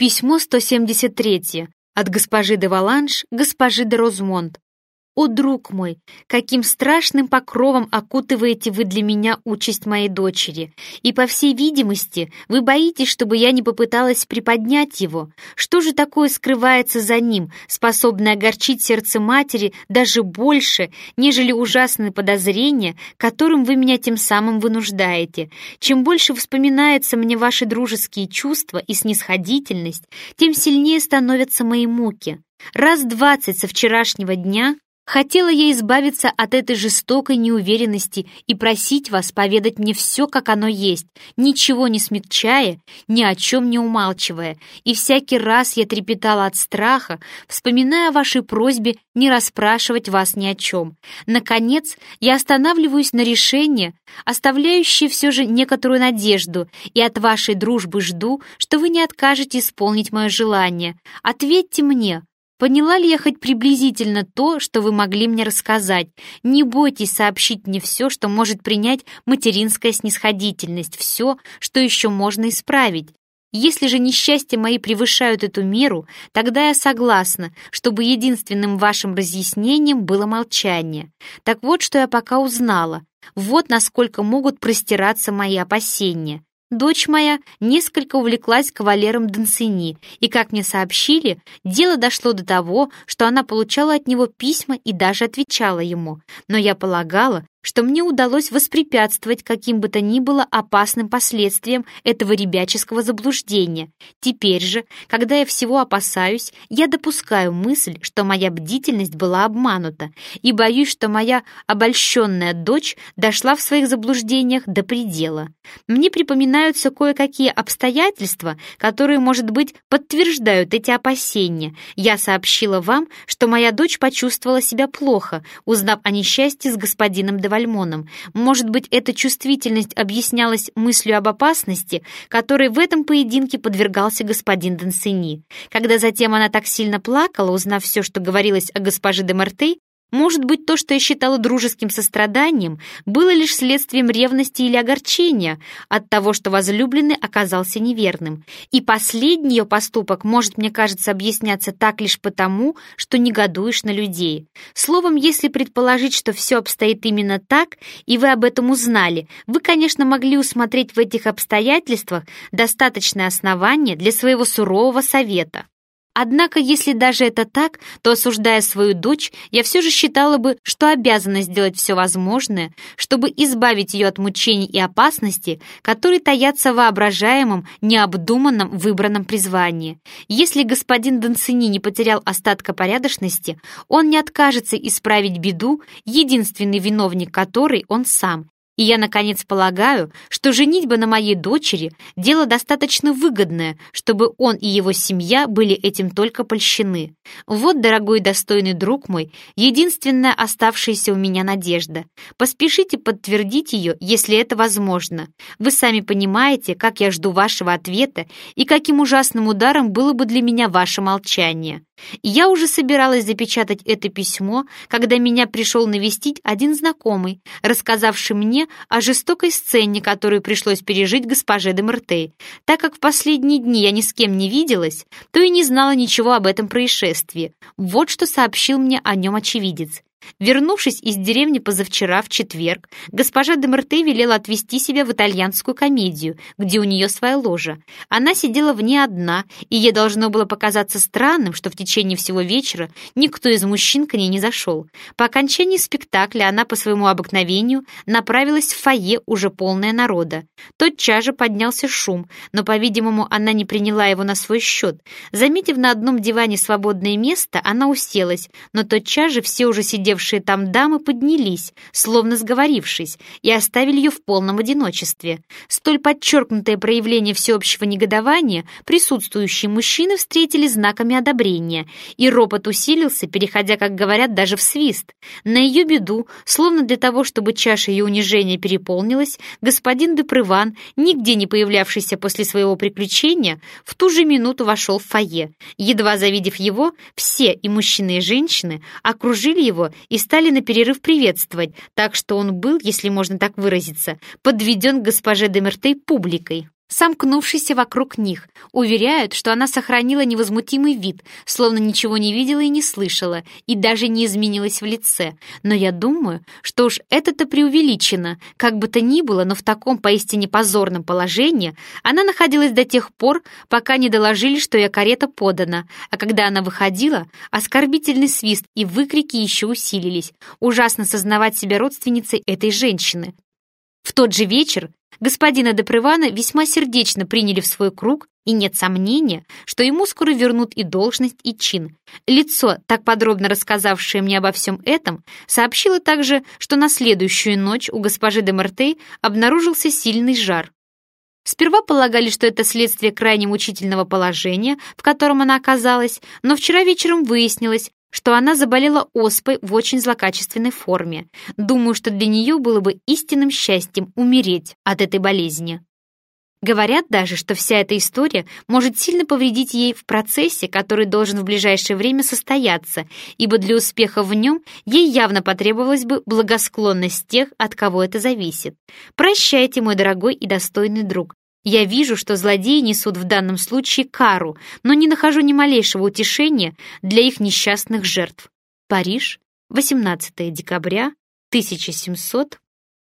Письмо 173 от госпожи де Валанш, госпожи де Розмонт. «О, друг мой, каким страшным покровом окутываете вы для меня участь моей дочери, и, по всей видимости, вы боитесь, чтобы я не попыталась приподнять его. Что же такое скрывается за ним, способное огорчить сердце матери даже больше, нежели ужасные подозрения, которым вы меня тем самым вынуждаете? Чем больше вспоминаются мне ваши дружеские чувства и снисходительность, тем сильнее становятся мои муки». Раз двадцать со вчерашнего дня Хотела я избавиться от этой жестокой неуверенности и просить вас поведать мне все, как оно есть, ничего не смягчая, ни о чем не умалчивая, и всякий раз я трепетала от страха, вспоминая о вашей просьбе не расспрашивать вас ни о чем. Наконец, я останавливаюсь на решение, оставляющее все же некоторую надежду, и от вашей дружбы жду, что вы не откажете исполнить мое желание. Ответьте мне, Поняла ли я хоть приблизительно то, что вы могли мне рассказать? Не бойтесь сообщить мне все, что может принять материнская снисходительность, все, что еще можно исправить. Если же несчастья мои превышают эту меру, тогда я согласна, чтобы единственным вашим разъяснением было молчание. Так вот, что я пока узнала. Вот насколько могут простираться мои опасения. Дочь моя несколько увлеклась кавалером Донсини, и, как мне сообщили, дело дошло до того, что она получала от него письма и даже отвечала ему. Но я полагала, что мне удалось воспрепятствовать каким бы то ни было опасным последствиям этого ребяческого заблуждения. Теперь же, когда я всего опасаюсь, я допускаю мысль, что моя бдительность была обманута, и боюсь, что моя обольщенная дочь дошла в своих заблуждениях до предела. Мне припоминаются кое-какие обстоятельства, которые, может быть, подтверждают эти опасения. Я сообщила вам, что моя дочь почувствовала себя плохо, узнав о несчастье с господином де Вальмоном. Может быть, эта чувствительность объяснялась мыслью об опасности, которой в этом поединке подвергался господин Дансени. Когда затем она так сильно плакала, узнав все, что говорилось о госпоже де Мартей, может быть, то, что я считала дружеским состраданием, было лишь следствием ревности или огорчения от того, что возлюбленный оказался неверным. И последний ее поступок может, мне кажется, объясняться так лишь потому, что негодуешь на людей. Словом, если предположить, что все обстоит именно так, и вы об этом узнали, вы, конечно, могли усмотреть в этих обстоятельствах достаточное основание для своего сурового совета. Однако, если даже это так, то, осуждая свою дочь, я все же считала бы, что обязана сделать все возможное, чтобы избавить ее от мучений и опасности, которые таятся в воображаемом, необдуманном выбранном призвании. Если господин Донцини не потерял остатка порядочности, он не откажется исправить беду, единственный виновник которой он сам, и я, наконец, полагаю, что женитьба на моей дочери – дело достаточно выгодное, чтобы он и его семья были этим только польщены. Вот, дорогой и достойный друг мой, единственная оставшаяся у меня надежда. Поспешите подтвердить ее, если это возможно. Вы сами понимаете, как я жду вашего ответа и каким ужасным ударом было бы для меня ваше молчание. Я уже собиралась запечатать это письмо, когда меня пришел навестить один знакомый, рассказавший мне о жестокой сцене, которую пришлось пережить госпоже де Мертей. Так как в последние дни я ни с кем не виделась, то и не знала ничего об этом происшествии. Вот что сообщил мне о нем очевидец. Вернувшись из деревни позавчера, в четверг, госпожа де Мерте велела отвезти себя в итальянскую комедию, где у нее своя ложа. Она сидела в ней одна, и ей должно было показаться странным, что в течение всего вечера никто из мужчин к ней не зашел. По окончании спектакля она по своему обыкновению направилась в фойе, уже полное народа. Тотчас же поднялся шум, но, по-видимому, она не приняла его на свой счет. Заметив на одном диване свободное место, она уселась, но тотчас же все уже сидели сидевшие там дамы поднялись, словно сговорившись, и оставили ее в полном одиночестве. Столь подчеркнутое проявление всеобщего негодования присутствующие мужчины встретили знаками одобрения, и ропот усилился, переходя, как говорят, даже в свист. На ее беду, словно для того, чтобы чаша ее унижения переполнилась, господин Депрыван, нигде не появлявшийся после своего приключения, в ту же минуту вошел в фойе. Едва завидев его, все, и мужчины, и женщины, окружили его и стали на перерыв приветствовать, так что он был, если можно так выразиться, подведен к госпоже Демертей публикой. Сомкнувшийся вокруг них, уверяют, что она сохранила невозмутимый вид, словно ничего не видела и не слышала, и даже не изменилась в лице. Но я думаю, что уж это-то преувеличено. Как бы то ни было, но в таком поистине позорном положении она находилась до тех пор, пока не доложили, что ее карета подана, а когда она выходила, оскорбительный свист и выкрики еще усилились. Ужасно сознавать себя родственницей этой женщины. В тот же вечер господина Депрывана весьма сердечно приняли в свой круг, и нет сомнения, что ему скоро вернут и должность, и чин. Лицо, так подробно рассказавшее мне обо всем этом, сообщило также, что на следующую ночь у госпожи де Мартей обнаружился сильный жар. Сперва полагали, что это следствие крайне мучительного положения, в котором она оказалась, но вчера вечером выяснилось, что она заболела оспой в очень злокачественной форме. Думаю, что для нее было бы истинным счастьем умереть от этой болезни. Говорят даже, что вся эта история может сильно повредить ей в процессе, который должен в ближайшее время состояться, ибо для успеха в нем ей явно потребовалась бы благосклонность тех, от кого это зависит. Прощайте, мой дорогой и достойный друг. Я вижу, что злодеи несут в данном случае кару, но не нахожу ни малейшего утешения для их несчастных жертв. Париж, 18 декабря 1700